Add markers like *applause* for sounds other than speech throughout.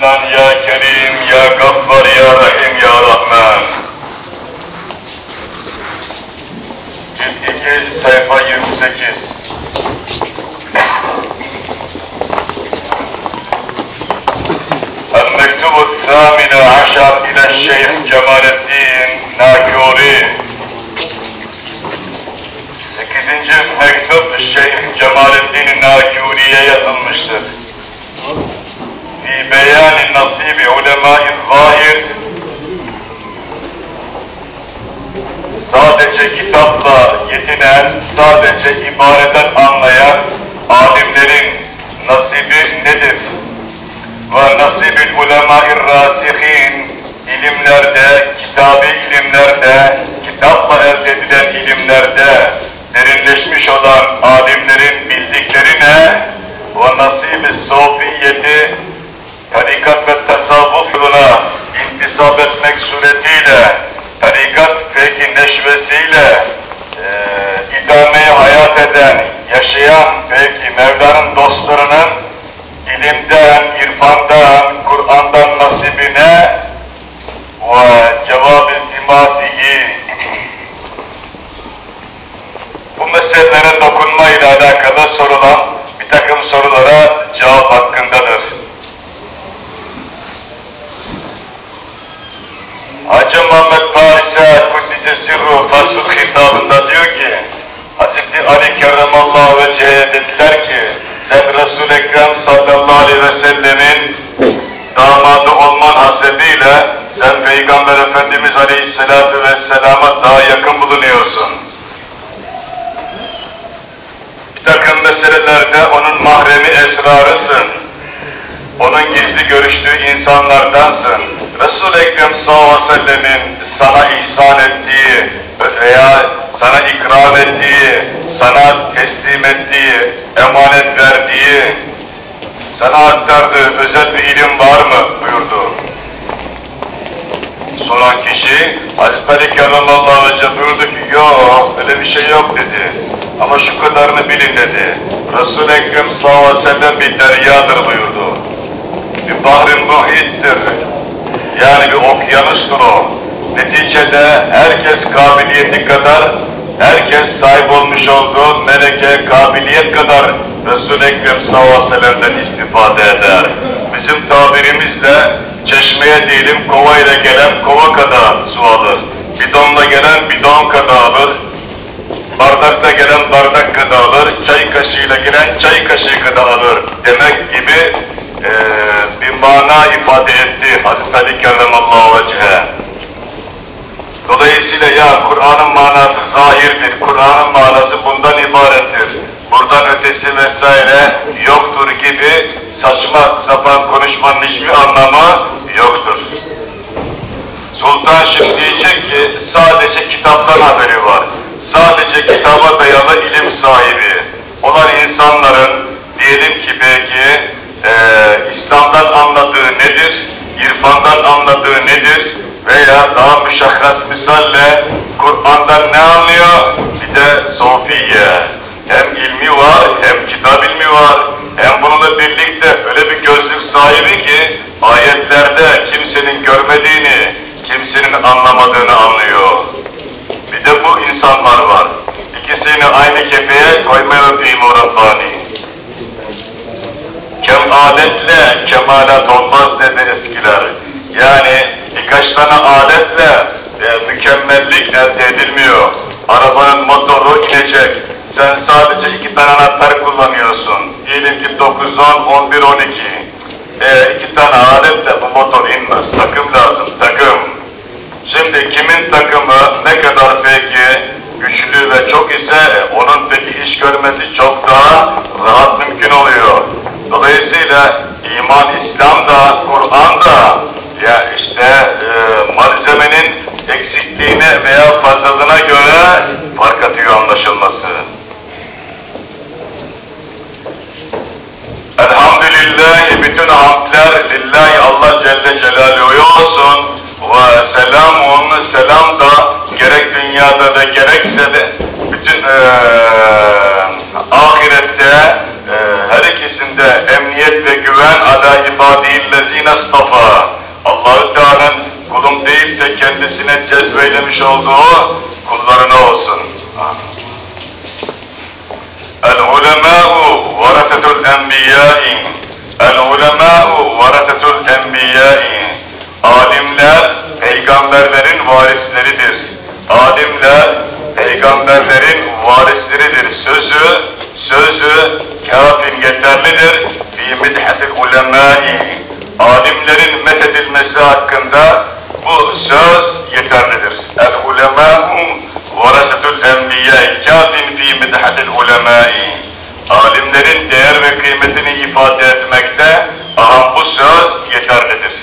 منان یا کریم Efendimiz aleyhissalatu vesselama daha yakın bulunuyorsun. Bir takım meselelerde onun mahremi esrarısın. Onun gizli görüştüğü insanlardansın. Resul-i Ekrem sallallahu sellemin sana ihsan ettiği veya sana ikram ettiği, sana teslim ettiği, emanet verdiği, sana aktardığı özel bir ilim var mı buyurdu. Soran kişi Hazreti Ali Kerramallahu Aleyhi buyurdu ki yok öyle bir şey yok dedi. Ama şu kadarını bilin dedi. Resul-i Ekrem sallallahu bir deryadır buyurdu. Bir bahrin muhittir. Yani bir okyanustur o. Neticede herkes kabiliyeti kadar, herkes sahip olmuş olduğu meleke kabiliyet kadar Resul-i Ekrem sallallahu istifade eder. Bizim tabirimizle çeşmeye değilim kova ile gelen kova kadar su alır. Bidonla gelen bidon kadar alır. Bardakta gelen bardak kadar alır. Çay kaşığıyla gelen çay kaşığı kadar alır. Demek gibi e, bir mana ifade etti Hazreti Ali Kerramallahu Vecehe. Dolayısıyla ya Kur'an'ın manası zahirdir, Kur'an'ın manası bundan ibarettir, buradan ötesi vesaire yoktur gibi saçma sapan konuşmanın hiçbir anlamı yoktur. Sultan şimdi diyecek ki sadece kitaptan haberi var, sadece kitaba dayalı ilim sahibi. Olan insanların diyelim ki belki e, İslam'dan anladığı nedir, irfandan anladığı nedir, veya daha müşahhas misalle Kur'an'dan ne anlıyor? Bir de sofiye. Hem ilmi var, hem kitap ilmi var, hem bununla birlikte öyle bir gözlük sahibi ki ayetlerde kimsenin görmediğini, kimsenin anlamadığını anlıyor. Bir de bu insanlar var. İkisini aynı kefeye koymayalım diyeyim o Rabbani. Kem adetle kemalat olmaz dedi eskiler. Yani birkaç tane aletle e, mükemmellik elde edilmiyor. Arabanın motoru inecek. Sen sadece iki tane anahtar kullanıyorsun. Diyelim ki 9, 10, 11, 12. E, iki tane aletle bu motor inmez. Takım lazım, takım. Şimdi kimin takımı ne kadar peki güçlü ve çok ise onun peki iş görmesi çok daha rahat mümkün oluyor. Dolayısıyla iman, İslam da, Kur'an da ya işte e, malzemenin eksikliğine veya fazlalığına göre fark atıyor anlaşılması. Elhamdülillah bütün hamdler lillahi Allah Celle Celaluhu olsun ve selamun selam da gerek dünyada da gerekse de bütün e, ahirette emniyet ve güven ala ibadillah ibadillezine istafa. Allahü Teala'nın kulum deyip de kendisine cezbeylemiş olduğu kullarına olsun. El-ulemâ'u varasetul enbiyâin. El-ulemâ'u varasetul enbiyâin. Alimler peygamberlerin varisleridir. Alimler peygamberlerin varisleridir. Sözü, sözü kafin yeterlidir. Fi midhatil ulemâi. Alimlerin methedilmesi hakkında bu söz yeterlidir. El ulemâ'u varasetul enbiya kafin fi midhatil ulemâi. Alimlerin değer ve kıymetini ifade etmekte aha bu söz yeterlidir.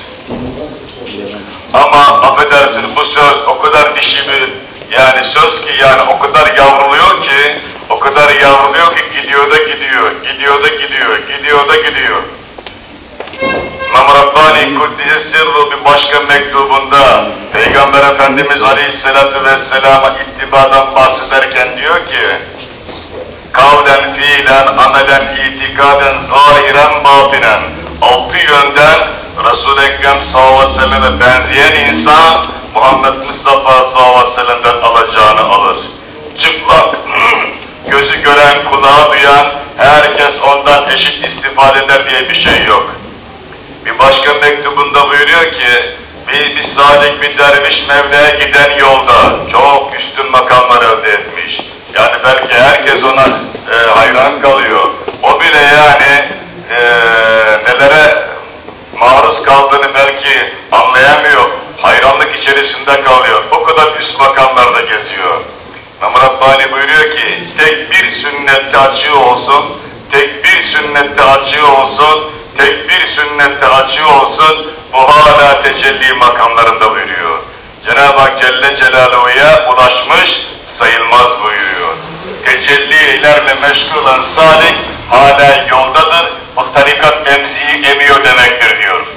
Ama affedersin bu söz o kadar dişi bir yani söz ki yani o kadar yavruluyor ki o kadar yavruluyor ki gidiyor da gidiyor, gidiyor da gidiyor, gidiyor da gidiyor. İmam Rabbani Kuddise Sirru bir başka mektubunda Peygamber Efendimiz Aleyhisselatü Vesselam'a ittibadan bahsederken diyor ki kavlen, fiilen, amelen, itikaden, zahiren, batinen altı yönden Resul-i Ekrem sallallahu benzeyen insan Muhammed Mustafa sallallahu aleyhi ve alacağını alır. Gören, kulağı duyan, herkes ondan eşit istifade eder diye bir şey yok. Bir başka mektubunda buyuruyor ki, bir, bir salik bir derviş Mevla'ya giden yolda çok üstün makamlar elde etmiş. Yani belki herkes ona e, hayran kalıyor. O bile yani e, nelere maruz kaldığını belki anlayamıyor. Hayranlık içerisinde kalıyor. O kadar üst makamlarda geziyor. İmam Rabbani buyuruyor ki, tek bir sünnette açığı olsun, tek bir sünnette açığı olsun, tek bir sünnette açığı olsun, bu hala tecelli makamlarında buyuruyor. Cenab-ı Hak Celle Celaluhu'ya ulaşmış sayılmaz buyuruyor. Tecellilerle meşgul olan salik hala yoldadır, bu tarikat emziği emiyor demektir diyor.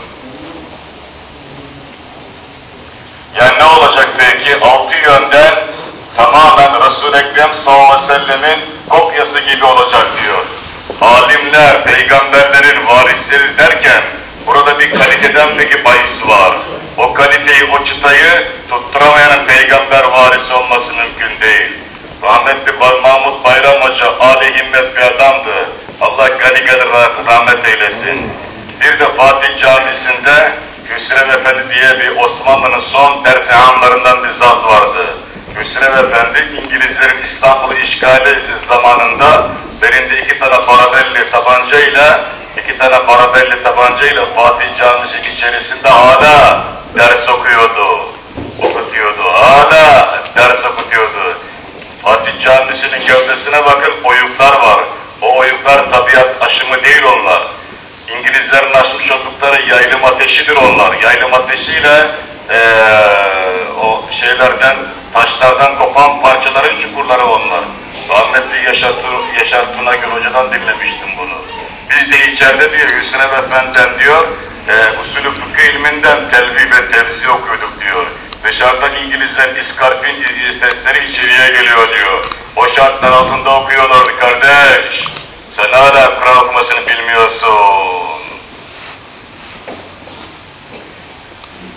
Yani ne olacak peki? Altı yönden tamamen Resul-i Ekrem sallallahu aleyhi ve sellemin kopyası gibi olacak diyor. Alimler, peygamberlerin varisleri derken burada bir kaliteden peki bahis var. O kaliteyi, o çıtayı tutturamayan peygamber varisi olması mümkün değil. Rahmetli Mahmut Bayram Hoca âli himmet bir adamdı. Allah gani gani rahmet eylesin. Bir de Fatih Camisi'nde Hüsrev Efendi diye bir Osmanlı'nın son dersihanlarından bir zat vardı. Hüsrev Efendi İngilizlerin İstanbul'u işgali zamanında belinde iki tane parabelli tabancayla iki tane parabelli tabancayla Fatih Camisi içerisinde hala ders okuyordu. Okutuyordu. Hala ders okutuyordu. Fatih Camisi'nin gövdesine bakın oyuklar var. O oyuklar tabiat aşımı değil onlar. İngilizlerin açmış oldukları yaylım ateşidir onlar. Yaylım ateşiyle ee, o şeylerden, taşlardan kopan parçaların çukurları onlar. Rahmetli Yaşar, Yaşar Tunagül Hoca'dan dinlemiştim bunu. Biz de içeride diyor Hüsrev Efendi'den diyor, e, usulü fıkıh ilminden telvi ve tevzi okuyorduk diyor. Dışarıdan İngilizler iskarpin sesleri içeriye geliyor diyor. O şartlar altında okuyorlardı kardeş. Sen hala Kur'an okumasını bilmiyorsun.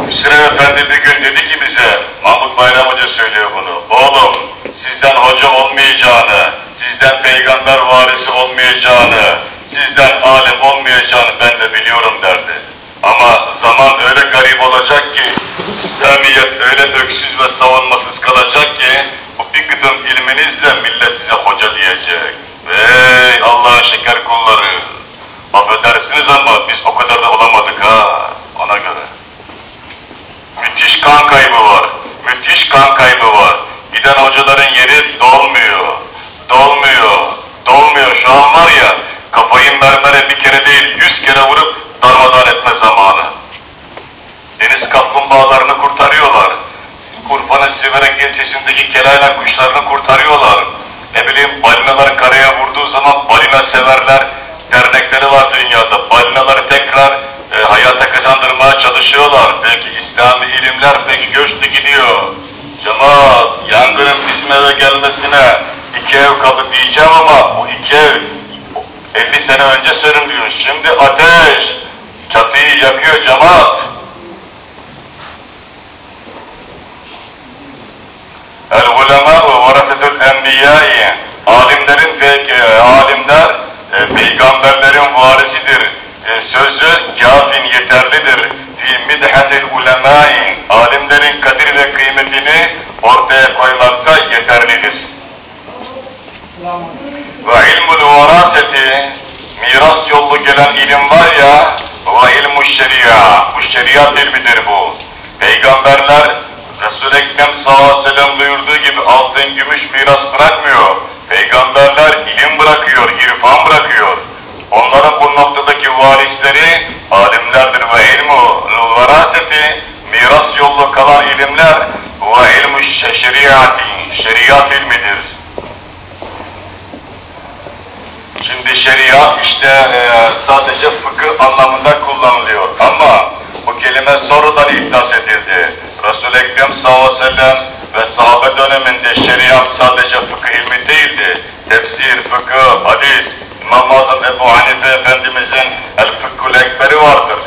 Hüsrev Efendi bir gün dedi ki bize, Mahmut Bayram Hoca söylüyor bunu. Oğlum sizden hoca olmayacağını, sizden peygamber varisi olmayacağını, sizden alim olmayacağını ben de biliyorum derdi. Ama zaman öyle garip olacak ki, İslamiyet öyle öksüz ve savunmasız kalacak ki, bu bir gıdım ilminizle millet size hoca diyecek. Ey Allah'ın şeker kulları! Affedersiniz ama biz o kadar da olamadık ha, ona göre. Müthiş kan kaybı var, müthiş kan kaybı var. Giden hocaların yeri dolmuyor, dolmuyor, dolmuyor. Şu an var ya, kafayı mermere bir kere değil, yüz kere vurup darmadağın etme zamanı. Deniz kaplumbağalarını kurtarıyorlar. Urfa'nın Siverek ilçesindeki kelayla kuşlarını kurtarıyorlar. İlimler peki göçtü gidiyor. Cemaat yangının bizim eve gelmesine iki ev kaldı diyeceğim ama bu iki ev 50 sene önce sönümlüyor. Şimdi ateş çatıyı yakıyor cemaat. El ulema ve varasetül enbiyai alimlerin peki alimler e, peygamberlerin varisidir. E, sözü kafin yeterlidir. Fi midhatil ulemai alimlerin kadir ve kıymetini ortaya koymakta yeterlidir. Ve ilmul varaseti miras yolu gelen ilim var ya ve ilmu şeria bu şeriat ilmidir bu. Peygamberler Resul-i Ekrem sallallahu aleyhi ve buyurduğu gibi altın gümüş miras bırakmıyor. Peygamberler ilim bırakıyor, irfan bırakıyor. Onların bu noktadaki varisleri alimlerdir ve ilmu varaseti miras yolu kalan ilimler ve ilmu şeriati şeriat ilmidir. Şimdi şeriat işte e, sadece fıkıh anlamında kullanılıyor ama bu kelime sonradan ihdas edildi. Resul-i Ekrem sallallahu aleyhi ve sellem ve sahabe döneminde şeriat sadece fıkıh ilmi değildi. Tefsir, fıkıh, hadis, İmam-ı Azam Ebu Hanife Efendimizin El Fıkhul Ekberi vardır.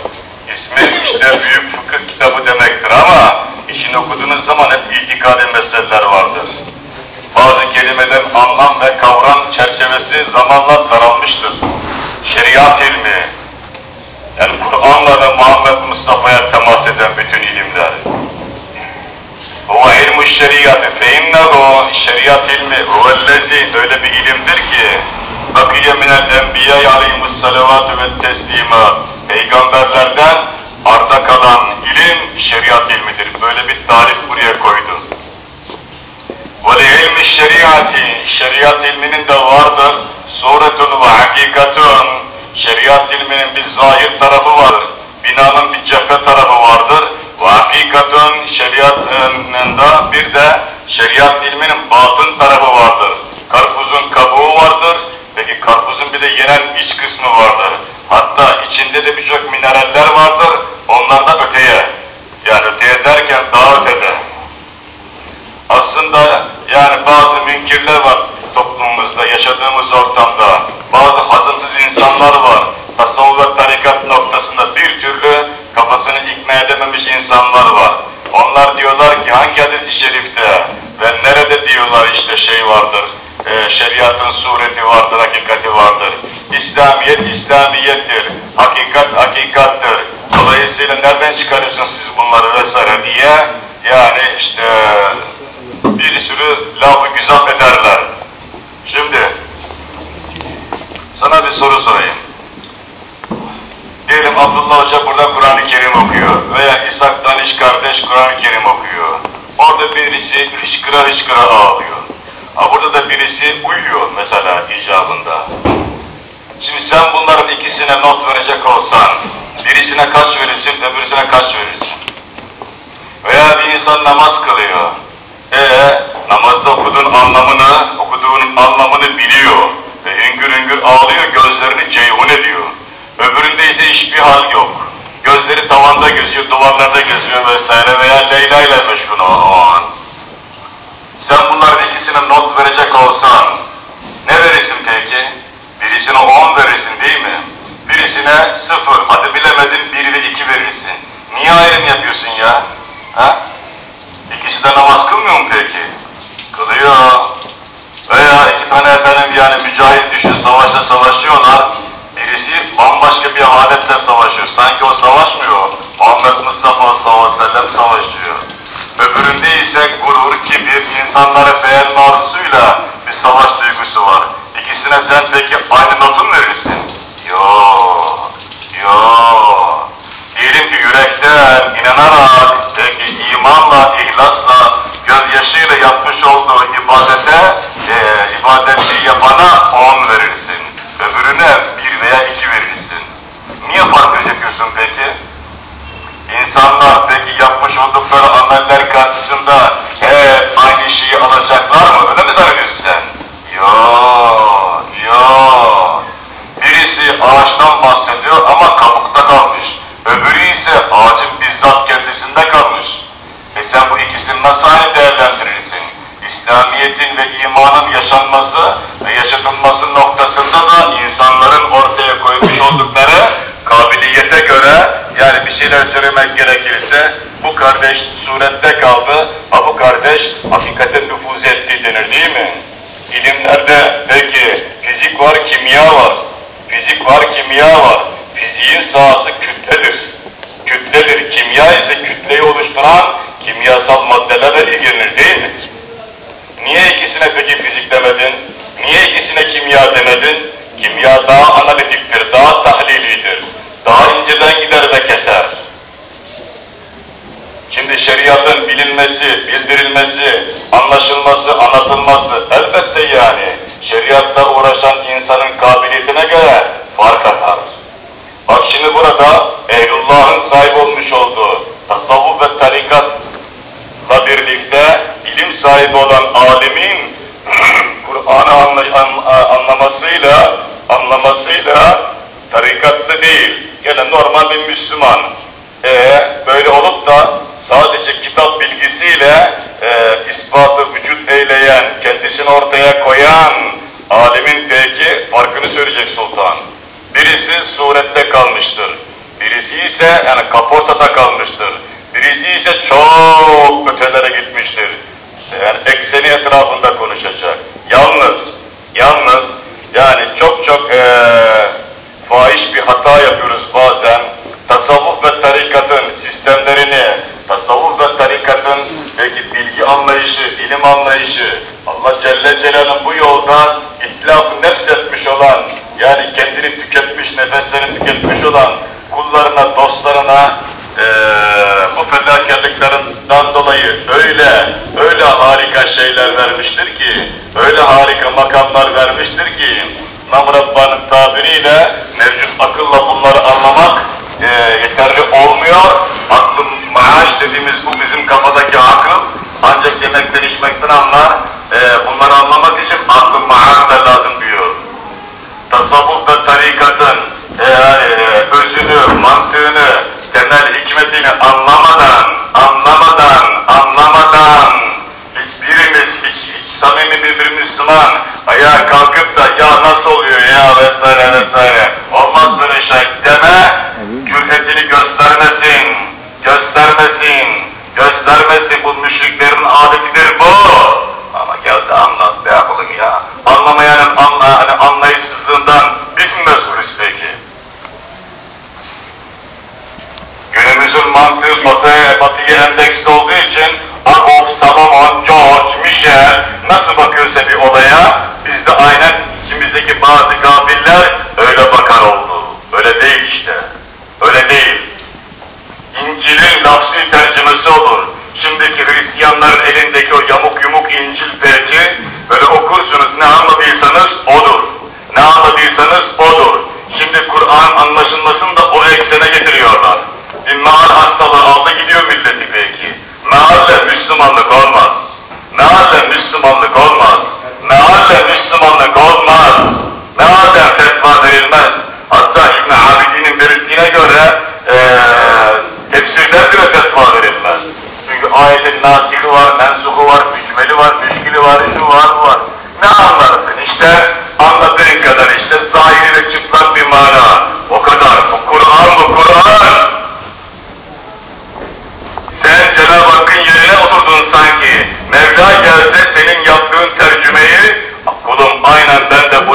İsmi işte büyük fıkıh kitabı demektir ama işini okuduğunuz zaman hep itikadi meseleler vardır. Bazı kelimelerin anlam ve kavram çerçevesi zamanla daralmıştır. Şeriat ilmi, yani Kur'an'la ve Muhammed Mustafa'ya temas eden bütün ilimler. Huve ilmu şeriatı fe innehu şeriat ilmi huvellezi öyle bir ilimdir ki bakiye minel enbiya aleyhimussalavatü ve teslima peygamberlerden arda kalan ilim şeriat ilmidir. Böyle bir tarif buraya koydu. Ve ilmi şeriati şeriat ilminin de vardır. Suretun ve hakikatun şeriat ilminin bir zahir tarafı vardır. Binanın bir cephe tarafı vardır. Ve hakikatun şeriatının da bir de şeriat ilminin batın tarafı vardır. Karpuzun kabuğu vardır. Peki karpuzun bir de yenen iç kısmı vardır. Hatta içinde de birçok mineraller vardır. Onlar da öteye. Yani öteye derken daha ötede. Aslında yani bazı münkirler var toplumumuzda, yaşadığımız ortamda. Bazı hazımsız insanlar var. Tasavvuf ve tarikat noktasında bir türlü kafasını ikna edememiş insanlar var. Onlar diyorlar ki hangi hadis-i şerifte ve nerede diyorlar işte şey vardır, e, şeriatın sureti vardır, hakikati vardır. İslamiyet İslamiyettir, hakikat hakikattır. Dolayısıyla nereden çıkarıyorsunuz siz bunları vesaire diye yani işte bir sürü lafı güzel ederler. Şimdi sana bir soru sorayım. Diyelim Abdullah Hoca burada Kur'an-ı Kerim okuyor veya İshak Daniş kardeş Kur'an-ı Kerim okuyor. Orada birisi hıçkıra hıçkıra ağlıyor. Ha burada da birisi uyuyor mesela icabında. Şimdi sen bunların ikisine not verecek olsan, birisine kaç verirsin, öbürsüne kaç verirsin? Veya bir insan namaz kılıyor. Ee, namazda okuduğun anlamını, okuduğun anlamını biliyor. Ve hüngür hüngür ağlıyor, gözlerini ceyhun ediyor. Öbüründe ise hiçbir hal yok. Gözleri tavanda geziyor, duvarlarda geziyor vesaire veya Leyla ile meşgul o, an. Sen bunların ikisine not verecek olsan, ne verirsin peki? Birisine on verirsin değil mi? Birisine sıfır, hadi bilemedin bir ve iki verirsin. Niye ayrım yapıyorsun ya? Ha? İkisi de namaz kılmıyor mu peki? Kılıyor. Veya iki tane efendim yani mücahit düşün savaşta savaşıyorlar. Bambaşka bir haletle savaşıyor. Sanki o savaşmıyor. Muhammed Mustafa sallallahu aleyhi ve savaşıyor. Öbüründe ise gurur, kibir, insanlara beğenme arzusuyla bir savaş duygusu var. İkisine sen peki aynı notu mu verirsin? Yok. Yok. Diyelim ki yürekten inanarak peki imanla, ihlasla, gözyaşıyla yapmış olduğu ibadete, e, ibadeti yapana on verirsin. Öbürüne bir veya iki verirsin. Niye fark yapıyorsun peki? İnsanlar peki yapmış oldukları ameller karşısında he, aynı şeyi alacak yani bir şeyler söylemek gerekirse bu kardeş surette kaldı, ha bu kardeş hakikaten nüfuz etti denir değil mi? İlimlerde peki fizik var, kimya var. Fizik var, kimya var. Fiziğin sahası kütledir. Kütledir. Kimya ise kütleyi oluşturan kimyasal maddelerle ilgilenir değil mi? Niye ikisine peki fizik demedin? Niye ikisine kimya demedin? Kimya daha analitiktir, daha tahlilidir. Daha inceden gider ve keser. Şimdi şeriatın bilinmesi, bildirilmesi, anlaşılması, anlatılması elbette yani şeriatta uğraşan insanın kabiliyetine göre fark atar. Bak şimdi burada Ehlullah'ın sahip olmuş olduğu tasavvuf ve tarikatla birlikte ilim sahibi olan alimin *clears throat* Kur'an'ı anla, anlamasıyla anlamasıyla tarikatlı değil, gene normal bir Müslüman. E, böyle olup da sadece kitap bilgisiyle e, ispatı vücut eyleyen, kendisini ortaya koyan alimin peki farkını söyleyecek sultan. Birisi surette kalmıştır. Birisi ise yani kaportada kalmıştır. Birisi ise çok ötelere gitmiştir. Yani ekseni etrafında konuşacak. Yalnız, yalnız yani çok çok ee, fahiş bir hata yapıyoruz bazen. Tasavvuf ve tarikatın sistemlerini, tasavvuf ve tarikatın belki bilgi anlayışı, ilim anlayışı, Allah Celle Celaluhu bu yolda itlaf nefs etmiş olan, yani kendini tüketmiş, nefeslerini tüketmiş olan kullarına, dostlarına ee, bu fedakarlıklarından dolayı öyle, öyle harika şeyler vermiştir ki, öyle harika makamlar vermiştir ki, Namrabba'nın tabiriyle mevcut akılla bunları anlamak e, yeterli olmuyor. Aklım maaş dediğimiz bu bizim kafadaki akıl ancak yemekten içmekten anlar. E, bunları anlamak için aklım maaş da lazım diyor. Tasavvuf ve tarikatın e, e, özünü, mantığını, temel hikmetini anlamadan, anlamadan, anlamadan hiçbirimiz, hiç, hiç samimi bir Müslüman ayağa kalkıp da ya nasıl oluyor ya? vesaire vesaire. Olmaz böyle şey deme. Cüretini göstermesin, göstermesin, göstermesin. Bu müşriklerin adetidir bu. Ama gel de anlat be yapalım ya. Anlamayanın anla, hani anlayışsızlığından biz mi mesulüz peki? Günümüzün mantığı batıya, endeksli olduğu için Agof, Salomon, George, Michel nasıl bakıyorsa bir olaya biz de aynen içimizdeki bazı gafiller öyle bakar oldu. Öyle değil işte. Öyle değil. İncil'in lafsi tercümesi olur. Şimdiki Hristiyanların elindeki o yamuk yumuk İncil peki böyle okursunuz ne anladıysanız meal hastalığı aldı gidiyor milleti belki. Mealle Müslümanlık olmaz. Mealle Müslümanlık olmaz. Mealle Müslümanlık olmaz. Mealden fetva verilmez. Hatta İbn Abidin'in belirttiğine göre ee, tefsirler bile fetva verilmez. Çünkü ayetin nasihi var, mensuhu var, mücmeli var, müşkili var, şu var, bu var. Ne anlarsın işte? Anladığın kadar işte zahiri ve çıplak bir mana. O kadar. Bu Kur'an bu Kur'an. Sen Cenab-ı Hakk'ın yerine oturdun sanki. Mevla gelse senin yaptığın tercümeyi kulum aynen ben de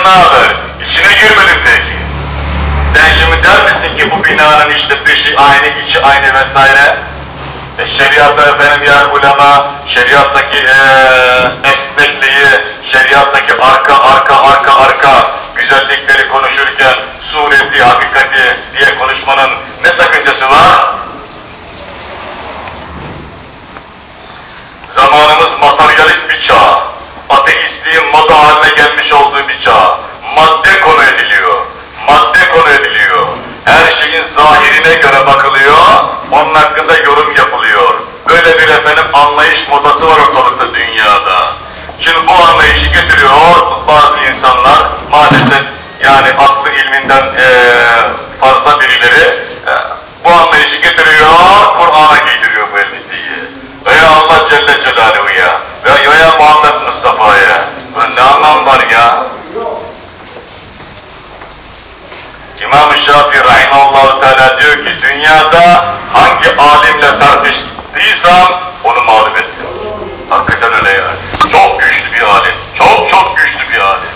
yanına alır. İçine girmedim peki. Sen şimdi der misin ki bu binanın işte dışı aynı, içi aynı vesaire? E, şeriatta efendim yani ulema, şeriattaki e, esnekliği, şeriattaki arka arka arka arka güzellikleri konuşurken sureti, hakikati diye konuşmanın ne sakıncası var? Zamanımız materyalist bir çağ, ateist pisliğin moda haline gelmiş olduğu bir çağ. Madde konu ediliyor. Madde konu ediliyor. Her şeyin zahirine göre bakılıyor, onun hakkında yorum yapılıyor. Böyle bir efendim anlayış modası var ortalıkta dünyada. Şimdi bu anlayışı getiriyor bazı insanlar, maalesef yani aklı ilminden ee, fazla birileri hangi alimle tartıştıysam onu mağlup ettim. Hakikaten öyle yani. Çok güçlü bir alim. Çok çok güçlü bir alim.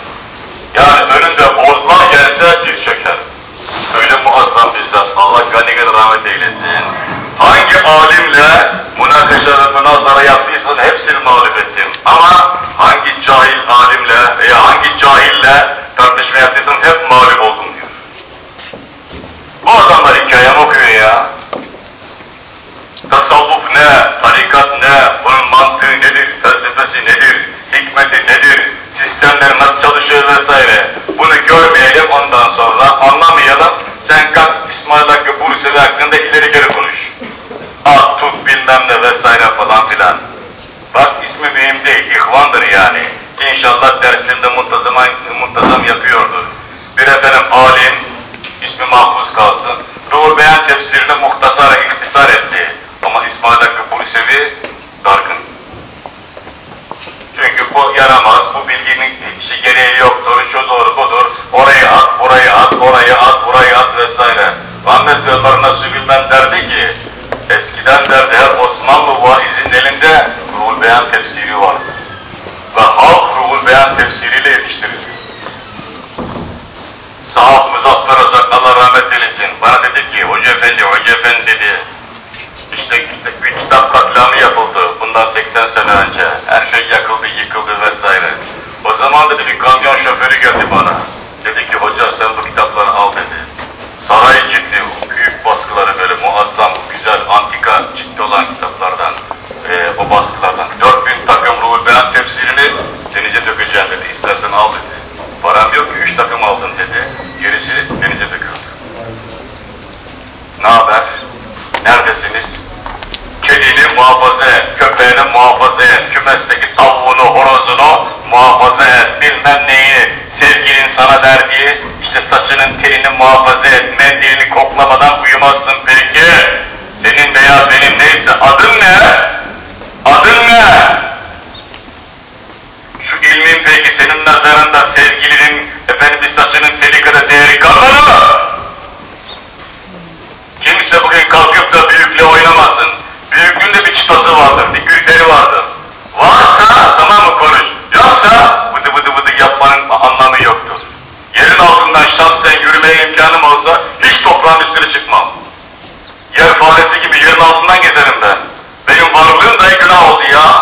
Yani önünde bozma gelse diz çöker. Öyle muazzam bir zat. Allah gani gani rahmet eylesin. Hangi alimle münakaşa ve münazara yaptıysan hepsini mağlup ettim. Ama hangi cahil alimle veya hangi cahille tartışma yaptıysan hep mağlup oldum diyor. Bu adamlar hikayem okuyor ya. Tasavvuf ne, tarikat ne, bunun mantığı nedir, felsefesi nedir, hikmeti nedir, sistemler nasıl çalışıyor vesaire. Bunu görmeyelim ondan sonra anlamayalım. Sen kalk İsmail Hakkı Bursevi hakkında ileri geri konuş. At tut bilmem ne vesaire falan filan. Bak ismi mühim değil, ihvandır yani. İnşallah derslerinde muntazam, muntazam yapıyordur. Bir efendim alim, ismi mahfuz kalsın. Ruhul Beyan tefsirini muhtasara iktisar etti. Ama İsmail Hakkı Bursevi dargın. Çünkü bu yaramaz, bu bilginin işi gereği yoktur, şu doğru budur, orayı at, burayı at, orayı at, burayı at vesaire. Rahmetli Ömer Nasuh Bilmem derdi ki, eskiden derdi her Osmanlı vaizin elinde Ruhul Beyan tefsiri vardı. Ve halk Ruhul Beyan tefsiriyle yetiştirildi. Sahab Muzaffer Özak Allah rahmet eylesin. Bana dedi ki, Hoca Efendi, Hoca Efendi dedi, işte, işte bir kitap katliamı yapıldı bundan 80 sene önce. Her şey yakıldı, yıkıldı vesaire. O zaman dedi bir kamyon şoförü geldi bana. Dedi ki hoca sen bu kitapları al dedi. Saray cildi, büyük baskıları böyle muazzam, güzel, antika cildi olan kitaplardan, e, o baskılardan. 4000 takım ruhul beyan tefsirini denize dökeceğim dedi. İstersen al dedi. Param yok ki 3 takım aldım dedi. Gerisi denize döküldü. Ne haber? Neredesiniz? Kedini muhafaza et, köpeğini muhafaza et, kümesteki tavuğunu, horozunu muhafaza et, bilmem neyi, sevgilin sana verdiği, işte saçının telini muhafaza et, mendilini koklamadan uyumazsın peki. Senin veya benim neyse adın ne? Adın ne? Şu ilmin peki senin nazarında sevgilinin, efendim saçının teli kadar değeri kalmadı mı? Kimse bugün kalkıp da büyükle oynamasın. Büyüklüğün de bir çıtası vardır, bir kriteri vardır. Varsa tamam mı konuş, yoksa vıdı vıdı vıdı yapmanın anlamı yoktur. Yerin altından şahsen yürümeye imkanım olsa hiç toprağın üstüne çıkmam. Yer faresi gibi yerin altından gezerim ben. Benim varlığım da günah oldu ya.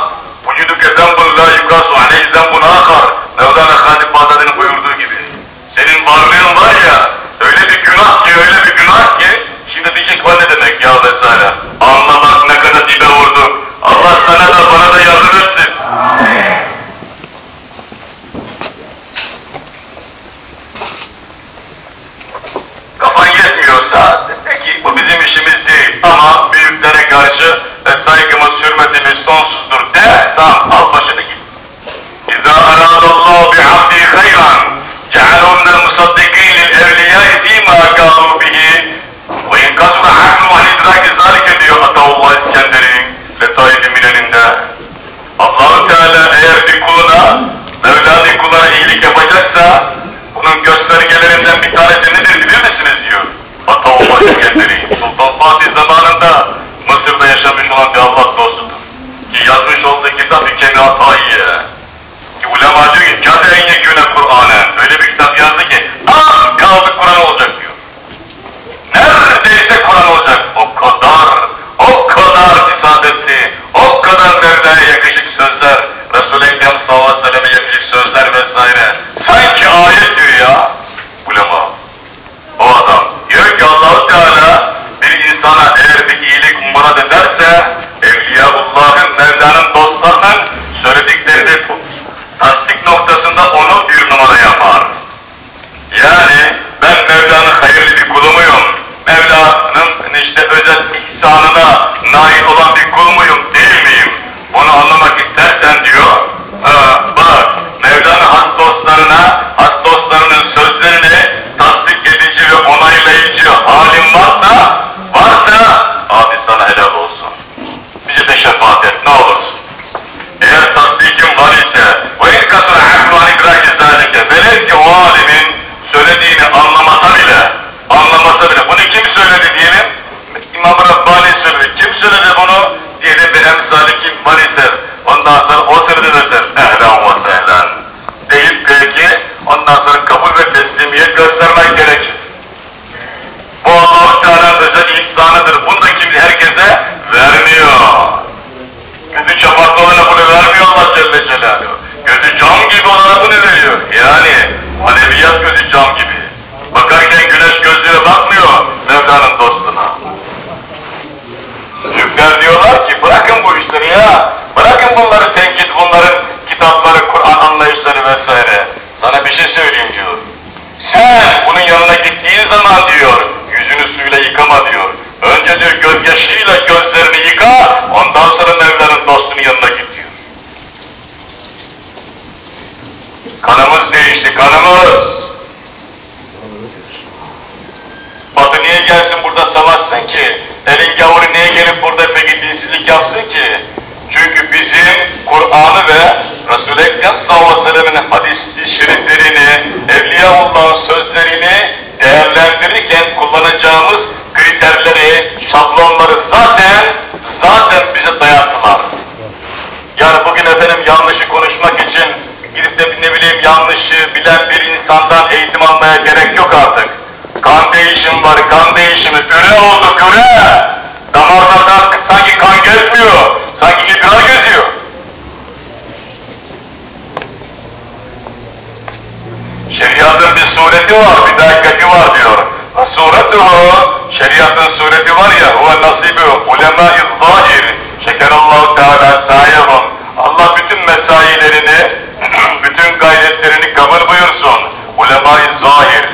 ulemâ-i zahir. Şekerallahu Teala sayahum. Allah bütün mesailerini, *clears throat* bütün gayretlerini kabul buyursun. Ulema-i zahir.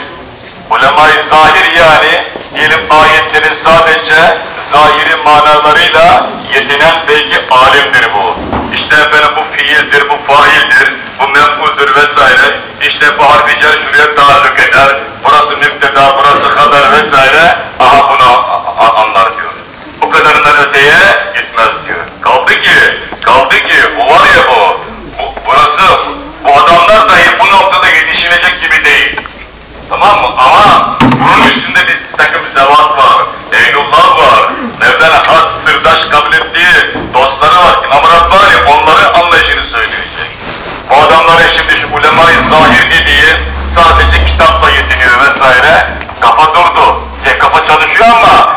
Ulema-i zahir yani diyelim ayetlerin sadece zahiri manalarıyla yetinen peki alimdir bu. İşte efendim bu fiildir, bu faildir, bu mef'uldur vesaire. İşte bu harfi cer şuraya taalluk eder, burası müpteda, burası haber vesaire. Aha bunu anlar diyor bu kadarından öteye gitmez diyor. Kaldı ki, kaldı ki bu var ya bu, bu burası, bu adamlar dahi bu noktada yetişilecek gibi değil. Tamam mı? Ama bunun üstünde bir takım zevat var, Eylullah var, Mevlana has, sırdaş kabul ettiği dostları var, İmam var ya onları anlayışını söyleyecek. Bu adamlara şimdi şu ulema-i zahir dediği sadece kitapla yetiniyor vesaire, kafa durdu. Ya kafa çalışıyor ama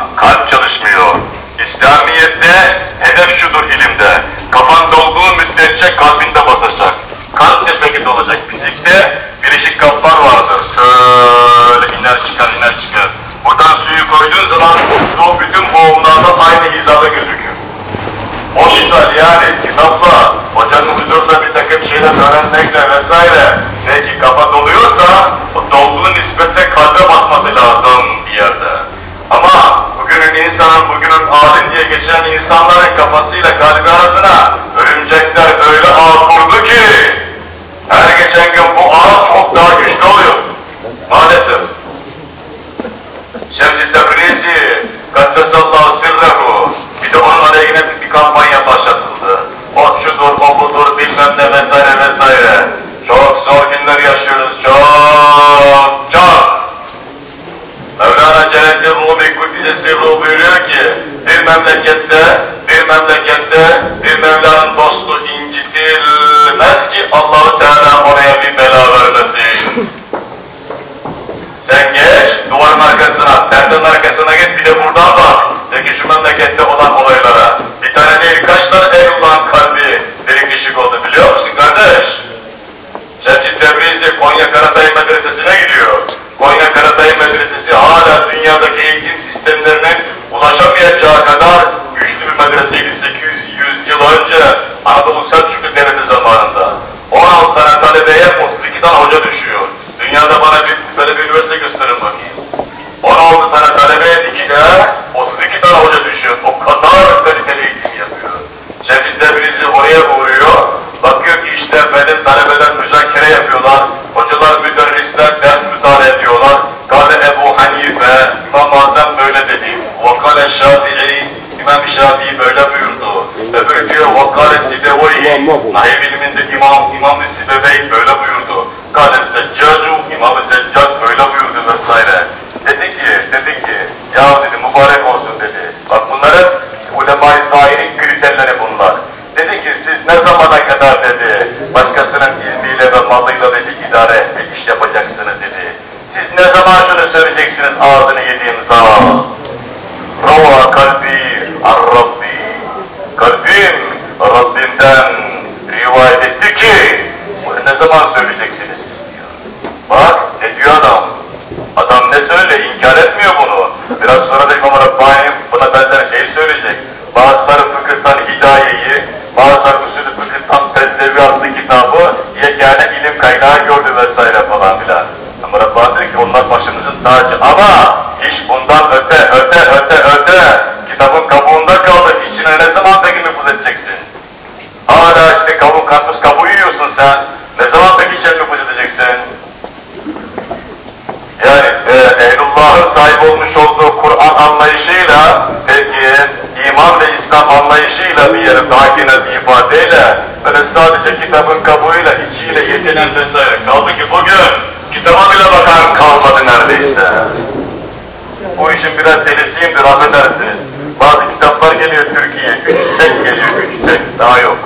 delisiyimdir affedersiniz. Bazı kitaplar geliyor Türkiye'ye, üç tek geliyor, üç tek, daha yok.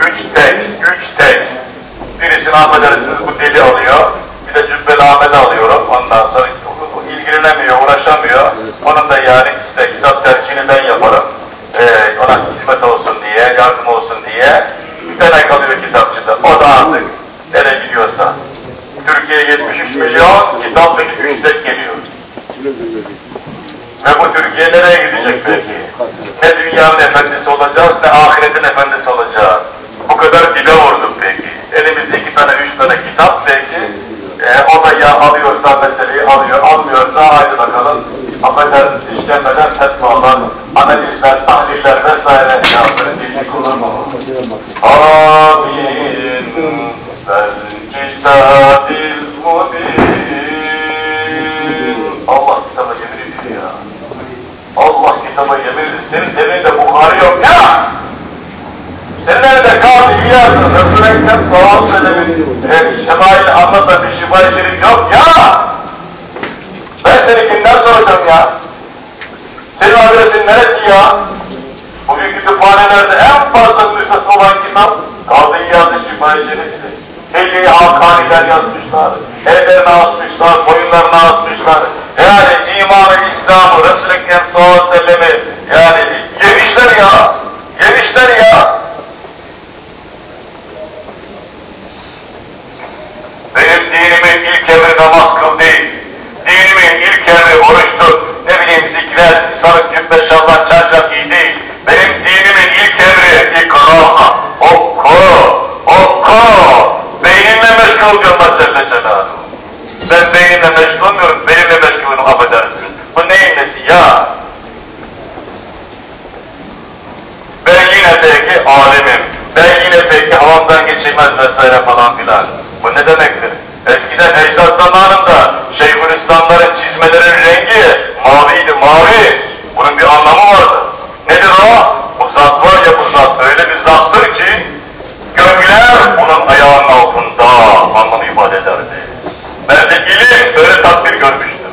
Üç tek, üç tek. Birisini affedersiniz bu deli alıyor, bir de Cübbeli Ahmet'i alıyorum. Ondan sonra ilgilenemiyor, uğraşamıyor. Onun da yani işte kitap tercihini ben yaparım. Ee, ona hizmet olsun diye, yardım olsun diye. Bir tane kalıyor kitapçıda. O da artık nereye gidiyorsa. Türkiye'ye 73 milyon, kitap 3 tek geliyor. Ve bu Türkiye nereye gidecek peki? Ne dünyanın efendisi olacağız, ne ahiretin efendisi olacağız. Bu kadar dile vurduk peki. Elimizde iki tane, üç tane kitap peki. E, o da ya alıyorsa meseleyi alıyor, almıyorsa haydi bakalım. Affedersiniz işlenmeden fetvalar, analizler, tahliller vesaire yazları bilgi kullanmamız. Amin. Vel kitabil mubin. Allah kitaba yemin ediyor ya. Allah kitaba yemin ediyor. Senin evinde Bukhari yok ya. Senin Ekrem sallallahu aleyhi ve sellem'in e, şemail anlatan bir şifai şerif yok ya. Ben seni kimden soracağım ya? Senin adresin neresi ya? Bugün kütüphanelerde en fazla nüshası olan kitap Kabe İyaz'ın şifai şerifi. Hece-i yazmışlar, ellerine asmışlar, boyunlarına asmışlar. Yani imanı, İslam'ı, Resul-i Ekrem yani yemişler ya, yemişler ya. Benim dinimin ilk emri namaz kıl değil. Dinimin ilk emri oruçtur. Ne bileyim zikret, sarık cübbe şallah çarşaf giy değil. Benim dinimin ilk emri ikra, oku, oku. Beynimle meşgul Allah Celle Celaluhu. Ben beynimle meşgul olmuyorum, benimle meşgulüm affedersin. Bu neyin nesi ya? Ben yine belki alimim. Ben yine belki havamdan geçirmez vesaire falan filan. Bu ne demektir? Eskiden ecdat zamanında Şeyhülislamların çizmelerin rengi maviydi, mavi. Bunun bir anlamı vardı. Nedir o? Bu zat var ya bu zat öyle bir zattır ki gökler bunun ayağının altında anlamı ifade ederdi. Ben de ilim böyle takdir görmüştüm.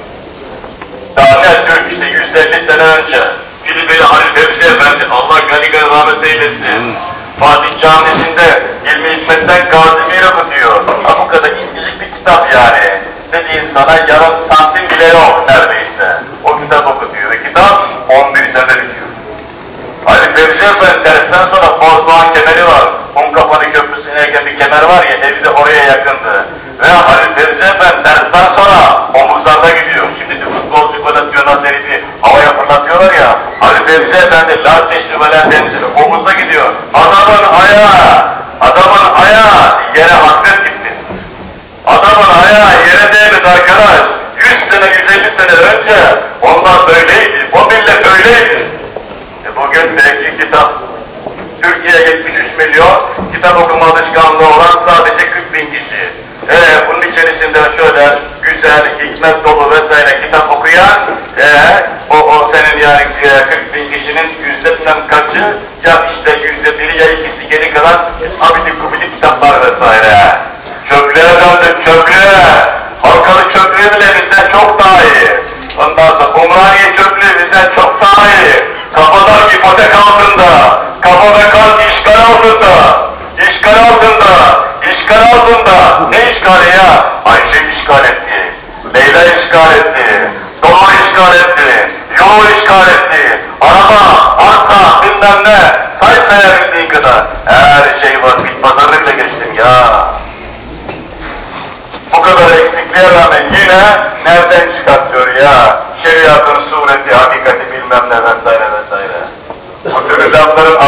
Daha ne Türk işte 150 sene önce Filibeli Halil Fevzi Efendi Allah gani gani rahmet eylesin. Fatih Camisi'nde ilmi hikmetten Gazi Mir okutuyor. Ha bu kadar incecik bir kitap yani. Dediğin sana yarım santim bile yok neredeyse. O kitap okutuyor ve kitap 11 sene bitiyor. Ali Fevzi Efendi dersten sonra Bozdoğan kemeri var. Unkapanı Köprüsü'ne eken bir kemer var ya evi de oraya yakındı. Ve Ali Fevzi Efendi dersten sonra omuzlarda gidiyor. Şimdi de futbolcu gol atıyor nasıl herifi havaya fırlatıyorlar ya. Ali Fevzi Efendi la teşribeler temsili omuzda gidiyor. Adamın ayağı, adamın ayağı yere hasret gitti. Adamın ayağı yere değmedi arkadaş. 100 sene, 150 sene önce onlar böyleydi. O millet öyleydi. E bugün belki kitap, Türkiye 73 milyon, kitap okuma alışkanlığı olan sadece 40 bin kişi. E bunun içerisinde şöyle güzel, hikmet dolu vesaire kitap okuyan, e, o, o senin yani e, 40 bin kişinin yüzde bilmem kaçı, ya işte yüzde biri ya ikisi geri kalan abidik gubidik kitaplar vesaire. Çöplüğe döndük çöplüğe. Halkalı çöplüğü bile bizden çok daha iyi. Ondan sonra Umraniye çöplüğü bizden çok daha iyi. Kafadan ipotek altında, kafada kan işgal altında, işgal altında, işgal altında. Ne işgali ya? Ayşe işgal etti, Leyla işgal etti, Doğa işgal etti, yolu işgal etti, araba, arsa, bilmem ne, say sayabildiğin kadar. Her şey var, bit pazarını bile geçtim ya. Bu kadar eksikliğe rağmen yine nereden çıkartıyor ya? Şeriatın sureti, hakikati bilmem ne vesaire. Bu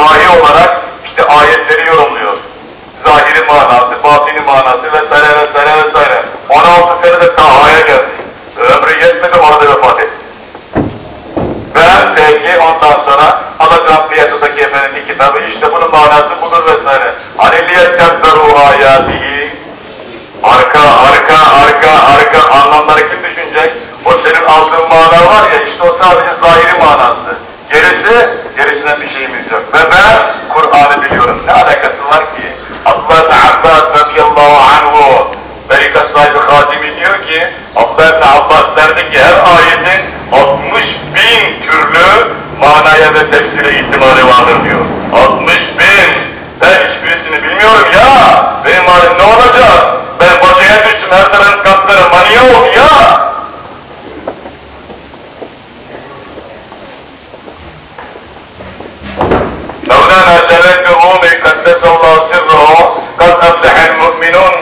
ibahi olarak işte ayetleri yorumluyor. Zahiri manası, batini manası vesaire vesaire vesaire. 16 senede Taha'ya geldi. Ömrü yetmedi orada vefat etti. Ve belki ondan sonra alacağım piyasadaki efendinin kitabı işte bunun manası budur vesaire. Aneliyet tebberu hayatihi Arka, arka, arka, arka anlamları kim düşünecek? O senin aldığın mana var ya işte o sadece zahiri manası. Gerisi, gerisinden bir şeyimiz yok ve ben Kur'an'ı biliyorum. Ne alakası var ki? Allah Abdullah Abbas radıyallahu anhu Berika sahibi Kadimi diyor ki Abdullah Abbas derdi ki her ayetin 60 bin türlü manaya ve tefsire ihtimali vardır diyor. 60 bin ben hiçbirisini bilmiyorum ya benim halim ne olacak? Ben bacaya düştüm her tarafım katlarım maniye oldu ya اَحْدَسَ اللّٰهُ سِرَّهُ قَدْ اَفْلَحَ الْمُؤْمِنُونَ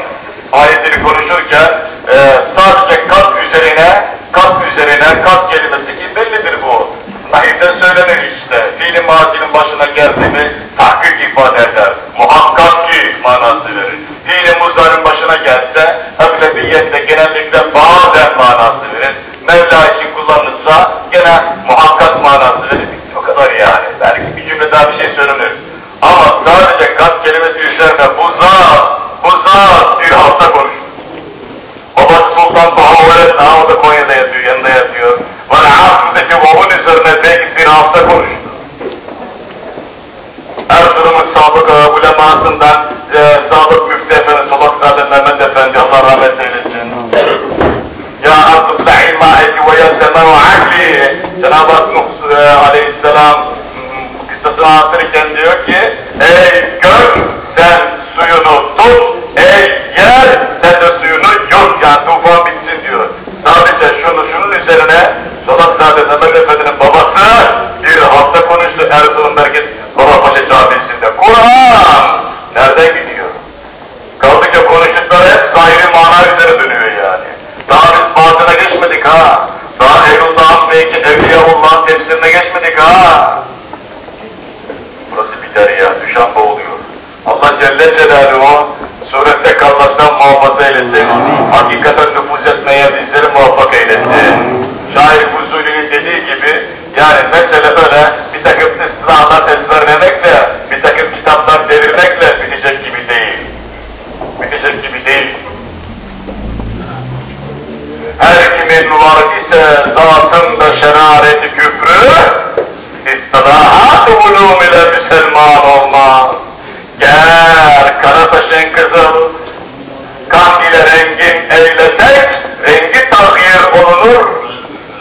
ayetleri konuşurken e, sadece kat üzerine, kat üzerine, kat kelimesi ki bellidir bu. Nahirde söylenir işte, fiili mazinin başına geldiğini tahkik ifade eder. Muhakkak ki manası verir. Fiili muzarın başına gelse, aglebiyetle genellikle bazen manası verir. Mevla için kullanılırsa gene muhakkak manası verir. O kadar yani. Belki bir cümle daha bir şey söylenir. Ama sadece kat kelimesi üzerine bu zat, bu zat bir hafta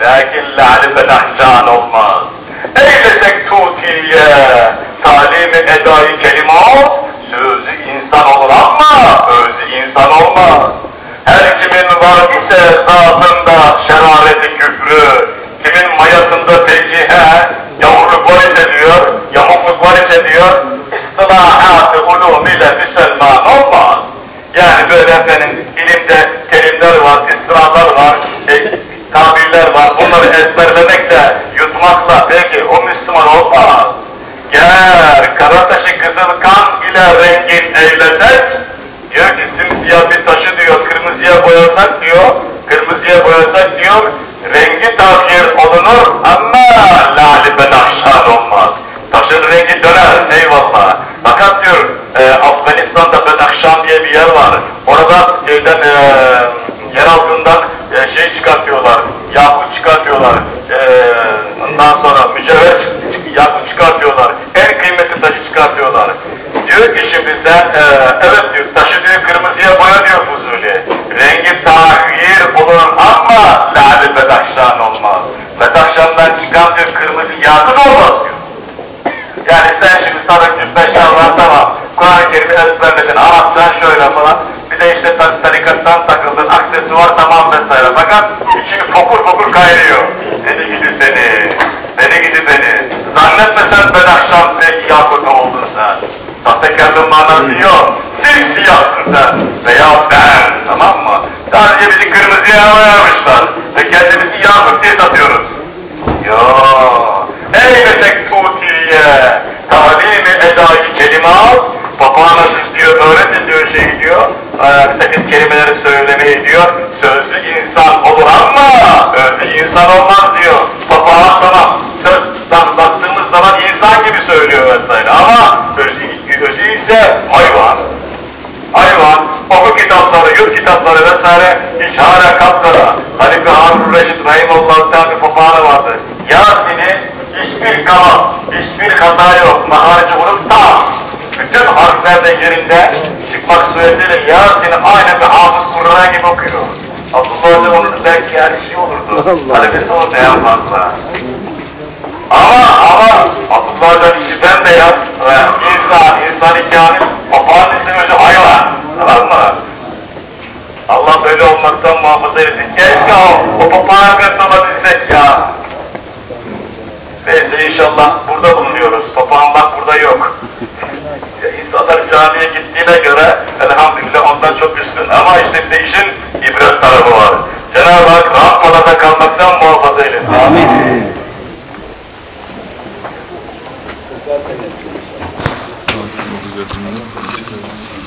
lakin lali benahcan olmaz. Eylesek tutiye, talimi edayı kelimat, sözü insan olur ama özü insan olmaz. Her kimin var ise zatında şerareti küfrü, kimin mayasında tecihe, yavruluk var ise diyor, yamukluk var ise diyor, istilahat-ı ulum ile Müslüman olmaz. Yani böyle efendim ilimde terimler var, istilahatlar var, e, tabirler var. Bunları ezberlemekle, yutmakla belki o Müslüman olmaz. Gel Karataş'ı kızıl kan ile rengin eylesek, diyor ki simsiyah bir taşı diyor, kırmızıya boyasak diyor, kırmızıya boyasak diyor, rengi tahir olunur ama lali bedahşan olmaz. Taşın rengi döner, eyvallah. Fakat diyor, e, Afganistan'da Bedakşan diye bir yer var. Orada şeyden, e, yer altından e, şey çıkartıyorlar, yakut çıkartıyorlar. E, ondan sonra mücevher yakut çıkartıyorlar. En kıymetli taşı çıkartıyorlar. Diyor ki şimdi sen, e, evet diyor, taşı diyor kırmızıya boya diyor Fuzuli. Rengi tahir olur ama lali Bedakşan olmaz. Bedakşan'dan çıkan diyor kırmızı yakut olmaz diyor. Yani sen şimdi sarık cübbe şalvar tamam. Kur'an-ı Kerim'i ezberledin, Arapçan şöyle falan. Bir de işte tar tarikattan takıldın, aksesuar tamam vesaire. Fakat içini fokur fokur kaynıyor. Seni gidi seni, seni gidi beni. Zannetme sen ben akşam pek yakut oldun sen. Sahtekarlığın manası yok. Simsiyahsın sen veya ben, tamam mı? Sadece bizi kırmızıya boyamışlar ve kendimizi yakut diye satıyoruz. Yo, eylesek tutiye, talimi edayı kelimat, papağana siz diyor, öğretin diyor şey diyor, takım kelimeleri söylemeyi diyor, sözlü insan olur ama özlü insan olmaz diyor. Papağan sana sözden baktığımız zaman insan gibi söylüyor vesaire ama özü, özü ise hayvan. Hayvan, oku kitapları, yurt kitapları vesaire işare kapkara. Halife Harun Reşit Rahimullah'ın tane bir papağanı vardı. Yasin'i hiçbir kama, hiçbir hata yok. Maharici vurup Bütün harflerde yerinde çıkmak suretiyle Yasin'i aynı bir hafız Kur'an gibi okuyor. Abdullah Hoca onun belki yani şey olurdu. Halifesi olurdu en fazla. Ama ama Abdullah Hoca'nın içi bembeyaz. Evet, insan, insan kamil. Papağan ismi önce hayvan. Tamam mı? Allah böyle olmaktan muhafaza etsin. Keşke o, o papağan gırtlama dizsek ya. Neyse inşallah insanlar camiye gittiğine göre elhamdülillah ondan çok üstün. Ama işte bir de işin ibret tarafı var. Cenab-ı Hak rahatmalarda kalmaktan muhafaza eylesin. Amin. Thank you.